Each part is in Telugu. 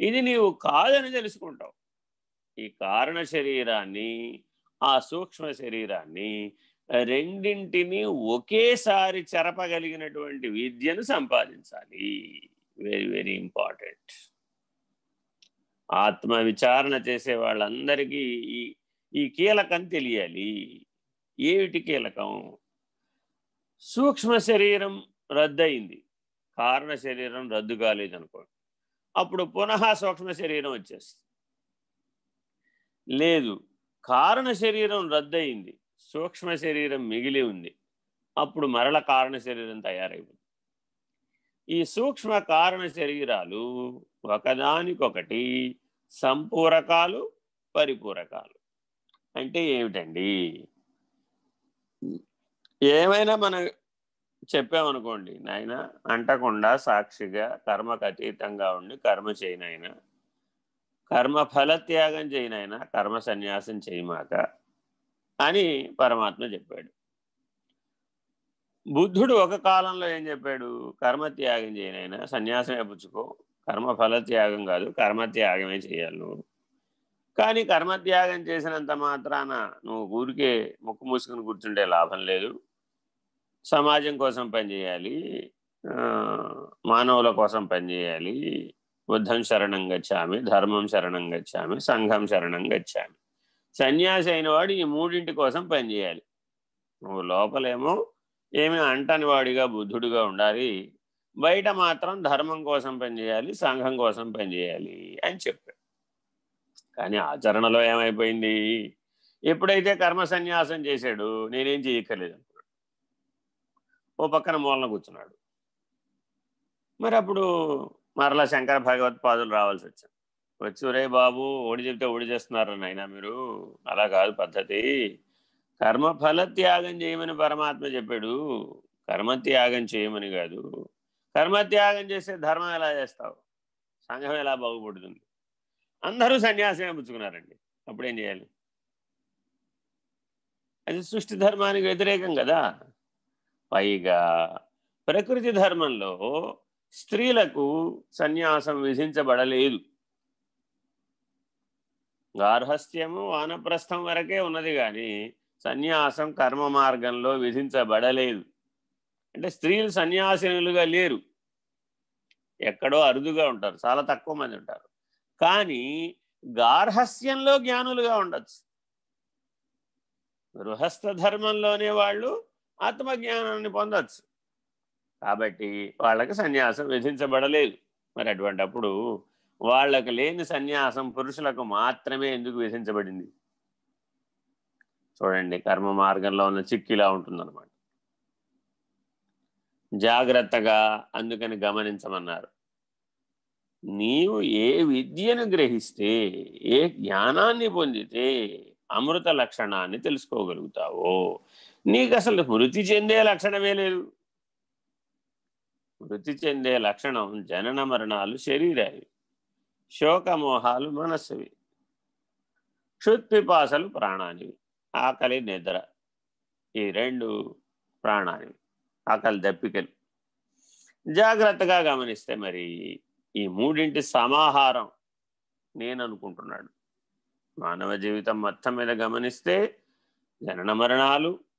ఇది నీవు కాదని తెలుసుకుంటావు. ఈ కారణ శరీరాన్ని ఆ సూక్ష్మ శరీరాన్ని రెండింటిని ఒకేసారి చెరపగలిగినటువంటి విద్యను సంపాదించాలి. వెరీ వెరీ ఇంపార్టెంట్ ఆత్మ విచారణ చేసే వాళ్ళందరికీ ఈ ఈ కీలకం తెలియాలి. ఏమిటి కీలకం? సూక్ష్మ శరీరం రద్దయింది. కారణ శరీరం రద్దు కాలేదనుకోండి. అప్పుడు పునః సూక్ష్మ శరీరం వచ్చేస్తుంది. లేదు కారణ శరీరం రద్దయింది సూక్ష్మ శరీరం మిగిలి ఉంది అప్పుడు మరల కారణ శరీరం తయారైంది ఈ సూక్ష్మ కారణ శరీరాలు ఒకదానికొకటి సంపూరకాలు పరిపూరకాలు. అంటే ఏమిటండి? ఏమైనా మన చెప్పామనుకోండి నాయన అంటకుండా సాక్షిగా కర్మకు అతీతంగా ఉండి కర్మ చేయనైనా కర్మ ఫలత్యాగం చేయనైనా కర్మ సన్యాసం చేయమాక అని పరమాత్మ చెప్పాడు. బుద్ధుడు ఒక కాలంలో ఏం చెప్పాడు? కర్మత్యాగం చేయనైనా సన్యాసమే పుచ్చుకో. కర్మ ఫలత్యాగం కాదు కర్మత్యాగమే చేయాలి నువ్వు. కానీ కర్మత్యాగం చేసినంత మాత్రాన నువ్వు ఊరికే ముక్కు మూసుకుని కూర్చుంటే లాభం లేదు. సమాజం కోసం పనిచేయాలి మానవుల కోసం పనిచేయాలి బుద్ధం శరణం గచ్చామి ధర్మం శరణం గచ్చామి సంఘం శరణం గచ్చామి. సన్యాసి అయిన వాడు ఈ మూడింటి కోసం పనిచేయాలి నువ్వు లోపలేమో ఏమి అంటని వాడిగా బుద్ధుడిగా ఉండాలి. బయట మాత్రం ధర్మం కోసం పనిచేయాలి సంఘం కోసం పనిచేయాలి అని చెప్పాడు. కానీ ఆచరణలో ఏమైపోయింది? ఎప్పుడైతే కర్మ సన్యాసం చేశాడు నేనేం చేయక్కర్లేదు. ఓ పక్కన మూలన కూర్చున్నాడు. మరి అప్పుడు మరలా శంకర భగవత్పాదులు రావాల్సి వచ్చాను వచ్చి రే బాబు ఓడి చెప్తే ఓడి చేస్తున్నారు నాయన మీరు? అలా కాదు పద్ధతి. కర్మఫల త్యాగం చేయమని పరమాత్మ చెప్పాడు. కర్మత్యాగం చేయమని కాదు. కర్మత్యాగం చేస్తే ధర్మం ఎలా చేస్తావు? సంఘం ఎలా బాగుపడుతుంది? అందరూ సన్యాసమే పుచ్చుకున్నారండి. అప్పుడేం చేయాలి? అది సృష్టి ధర్మానికి వ్యతిరేకం కదా. పైగా ప్రకృతి ధర్మంలో స్త్రీలకు సన్యాసం విధించబడలేదు. గార్హస్థ్యము వానప్రస్థం వరకే ఉన్నది కానీ సన్యాసం కర్మ మార్గంలో విధించబడలేదు. అంటే స్త్రీలు సన్యాసినులుగా లేరు. ఎక్కడో అరుదుగా ఉంటారు చాలా తక్కువ మంది ఉంటారు. కానీ గార్హస్యంలో జ్ఞానులుగా ఉండొచ్చు. గృహస్థ ధర్మంలోనే వాళ్ళు ఆత్మజ్ఞానాన్ని పొందొచ్చు. కాబట్టి వాళ్ళకి సన్యాసం విధించబడలేదు. మరి అటువంటప్పుడు వాళ్ళకు లేని సన్యాసం పురుషులకు మాత్రమే ఎందుకు విధించబడింది? చూడండి కర్మ మార్గంలో ఉన్న చిక్కిలా ఉంటుందన్నమాట. జాగ్రత్తగా అందుకని గమనించమన్నారు. నీవు ఏ విద్యను గ్రహిస్తే ఏ జ్ఞానాన్ని పొందితే అమృత లక్షణాన్ని తెలుసుకోగలుగుతావో నీకు అసలు మృతి చెందే లక్షణమే లేదు. మృతి చెందే లక్షణం జనన మరణాలు శరీరావి శోకమోహాలు మనస్సువి క్షుత్పిపాసలు ప్రాణానివి ఆకలి నిద్ర ఈ రెండు ప్రాణానివి ఆకలి దప్పికలు. జాగ్రత్తగా గమనిస్తే మరి ఈ మూడింటి సమాహారం నేను అనుకుంటున్నాడు మానవ జీవితం మొత్తం మీద గమనిస్తే జనన మరణాలు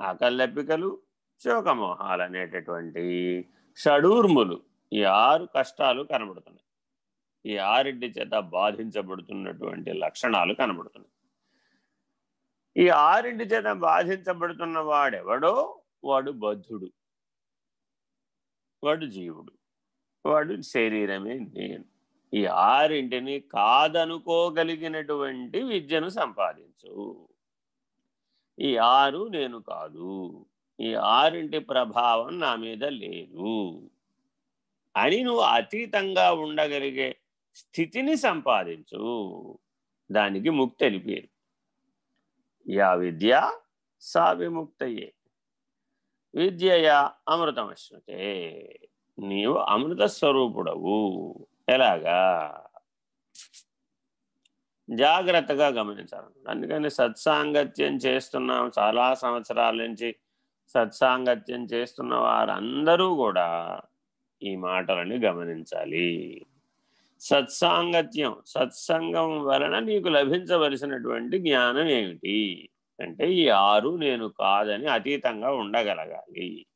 ఆకలి శోకమోహాలు అనేటటువంటి షడూర్ములు ఈ ఆరు కష్టాలు కనబడుతున్నాయి. ఈ ఆరింటి చేత బాధించబడుతున్నటువంటి లక్షణాలు కనబడుతున్నాయి. ఈ ఆరింటి చేత బాధించబడుతున్న వాడెవడో? వాడు బద్ధుడు. వాడు జీవుడు. వాడు శరీరమే నేను. ఈ ఆరింటిని కాదనుకోగలిగినటువంటి విద్యను సంపాదించు. ఈ ఆరు నేను కాదు. ఈ ఆరింటి ప్రభావం నా మీద లేదు. అని నువ్వు అతీతంగా ఉండగలిగే స్థితిని సంపాదించు. దానికి ముక్తి అని పేరు. యా విద్య సా విముక్తయే విద్యయా అమృతమశ్నుతే. నీవు అమృత స్వరూపుడవు. ఎలాగా? జాగ్రత్తగా గమనించాలి. అందుకని సత్సాంగత్యం చేస్తున్నాం. చాలా సంవత్సరాల నుంచి సత్సాంగత్యం చేస్తున్న వారందరూ కూడా ఈ మాటలని గమనించాలి. సత్సాంగత్యం సత్సంగం వలన నీకు లభించవలసినటువంటి జ్ఞానం ఏమిటి? అంటే ఈ ఆరు నేను కాదని అతీతంగా ఉండగలగాలి.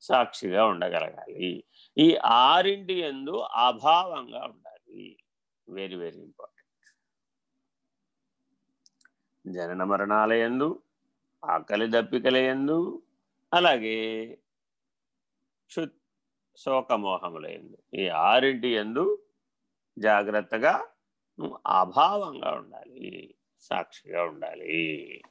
సాక్షిగా ఉండగలగాలి. ఈ ఆరింటి ఎందు అభావంగా ఉండాలి. వెరీ వెరీ ఇంపార్టెంట్ జనన మరణాలయందు ఆకలి దప్పికలయందు అలాగే క్షు శోకమోహములయందు ఈ ఆరింటి ఎందు జాగ్రత్తగా నువ్వు అభావంగా ఉండాలి సాక్షిగా ఉండాలి.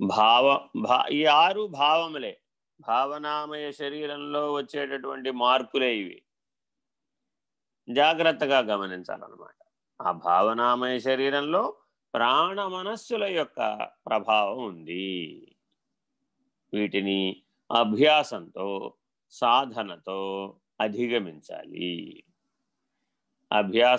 భావ భా ఈ ఆరు భావములే భావనామయ శరీరంలో వచ్చేటటువంటి మార్పులే ఇవి. జాగ్రత్తగా గమనించాలన్నమాట. ఆ భావనామయ శరీరంలో ప్రాణ మనస్సుల యొక్క ప్రభావం ఉంది. వీటిని అభ్యాసంతో సాధనతో అధిగమించాలి. అభ్యాస